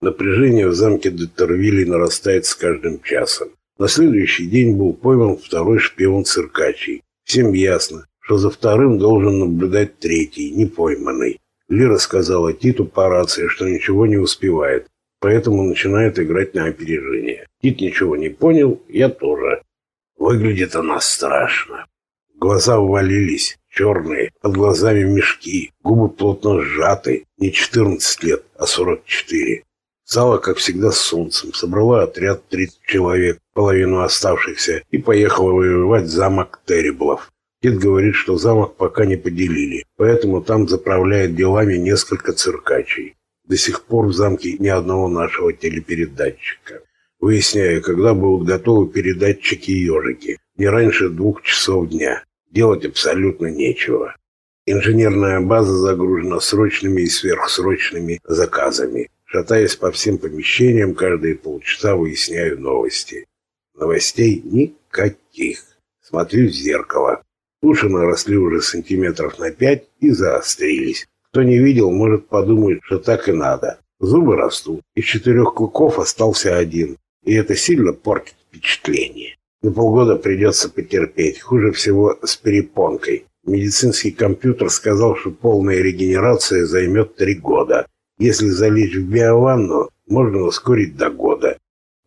Напряжение в замке Детервилли нарастает с каждым часом. На следующий день был пойман второй шпион циркачий. Всем ясно, что за вторым должен наблюдать третий, непойманный. Лира сказала Титу по рации, что ничего не успевает, поэтому начинает играть на опережение. Тит ничего не понял, я тоже. Выглядит она страшно. Глаза увалились, черные, под глазами мешки, губы плотно сжаты, не 14 лет, а 44. Зала, как всегда, с солнцем. Собрала отряд 30 человек, половину оставшихся, и поехала воевать замок Терриблов. Дед говорит, что замок пока не поделили, поэтому там заправляет делами несколько циркачей. До сих пор в замке ни одного нашего телепередатчика. Выясняю, когда будут готовы передатчики-ежики. Не раньше двух часов дня. Делать абсолютно нечего. Инженерная база загружена срочными и сверхсрочными заказами. Шатаясь по всем помещениям, каждые полчаса выясняю новости. Новостей никаких. Смотрю в зеркало. Уши наросли уже сантиметров на пять и заострились. Кто не видел, может подумать, что так и надо. Зубы растут. Из четырех клыков остался один. И это сильно портит впечатление. На полгода придется потерпеть. Хуже всего с перепонкой. Медицинский компьютер сказал, что полная регенерация займет три года. Если залечь в биованну, можно ускорить до года.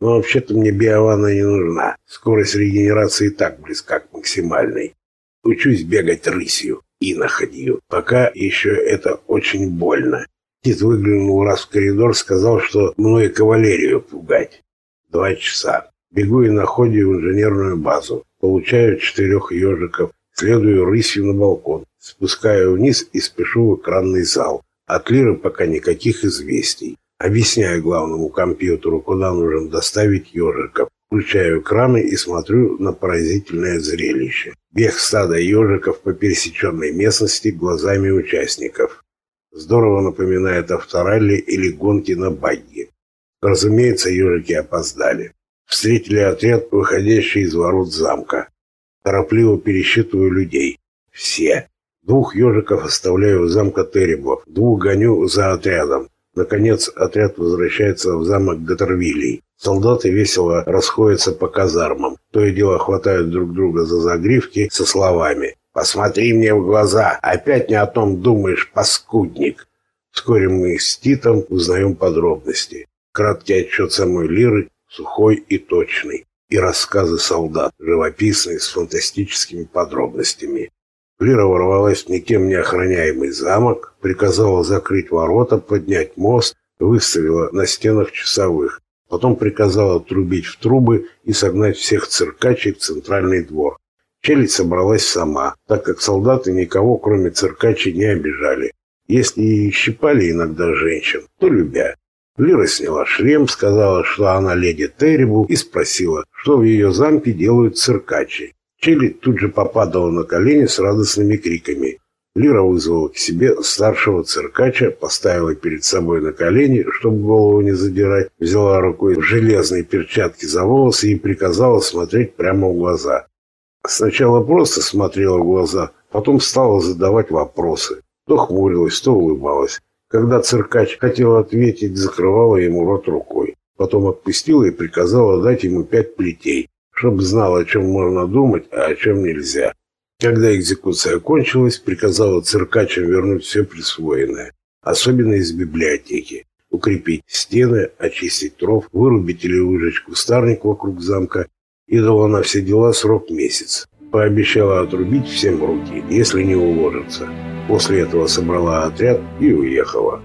Но вообще-то мне биованна не нужна. Скорость регенерации и так близка к максимальной. Учусь бегать рысью и находью. Пока еще это очень больно. Тит выглянул раз в коридор, сказал, что мной кавалерию пугать. Два часа. Бегу и находю инженерную базу. Получаю четырех ежиков. Следую рысью на балкон. Спускаю вниз и спешу в экранный зал. От Лиры пока никаких известий. Объясняю главному компьютеру, куда нужно доставить ежиков. Включаю экраны и смотрю на поразительное зрелище. Бег стада ежиков по пересеченной местности глазами участников. Здорово напоминает авторалли или гонки на багги. Разумеется, ежики опоздали. Встретили отряд, выходящий из ворот замка. Торопливо пересчитываю людей. Все. Двух ежиков оставляю в замка Теребов, двух гоню за отрядом. Наконец, отряд возвращается в замок Гатервилей. Солдаты весело расходятся по казармам. То и дело хватают друг друга за загривки со словами «Посмотри мне в глаза! Опять не о том думаешь, паскудник!» Вскоре мы с Титом узнаем подробности. Краткий отчет самой Лиры, сухой и точный. И рассказы солдат, живописные, с фантастическими подробностями. Лира ворвалась в никем не охраняемый замок, приказала закрыть ворота, поднять мост, выставила на стенах часовых. Потом приказала трубить в трубы и согнать всех циркачей в центральный двор. Челядь собралась сама, так как солдаты никого, кроме циркачей, не обижали. Если и щипали иногда женщин, то любя. Лира сняла шлем, сказала, что она леди Террибу, и спросила, что в ее замке делают циркачи. Челли тут же попадала на колени с радостными криками. Лира вызвала к себе старшего циркача, поставила перед собой на колени, чтобы голову не задирать, взяла рукой в железные перчатки за волосы и приказала смотреть прямо в глаза. Сначала просто смотрела в глаза, потом стала задавать вопросы. То хмурилась, то улыбалась. Когда циркач хотел ответить, закрывала ему рот рукой. Потом отпустила и приказала дать ему пять плетей чтобы знал, о чем можно думать, а о чем нельзя. Когда экзекуция кончилась, приказала циркачам вернуть все присвоенное, особенно из библиотеки, укрепить стены, очистить тров, вырубить или выжечь кустарник вокруг замка и дала на все дела срок месяц. Пообещала отрубить всем руки, если не уложится. После этого собрала отряд и уехала.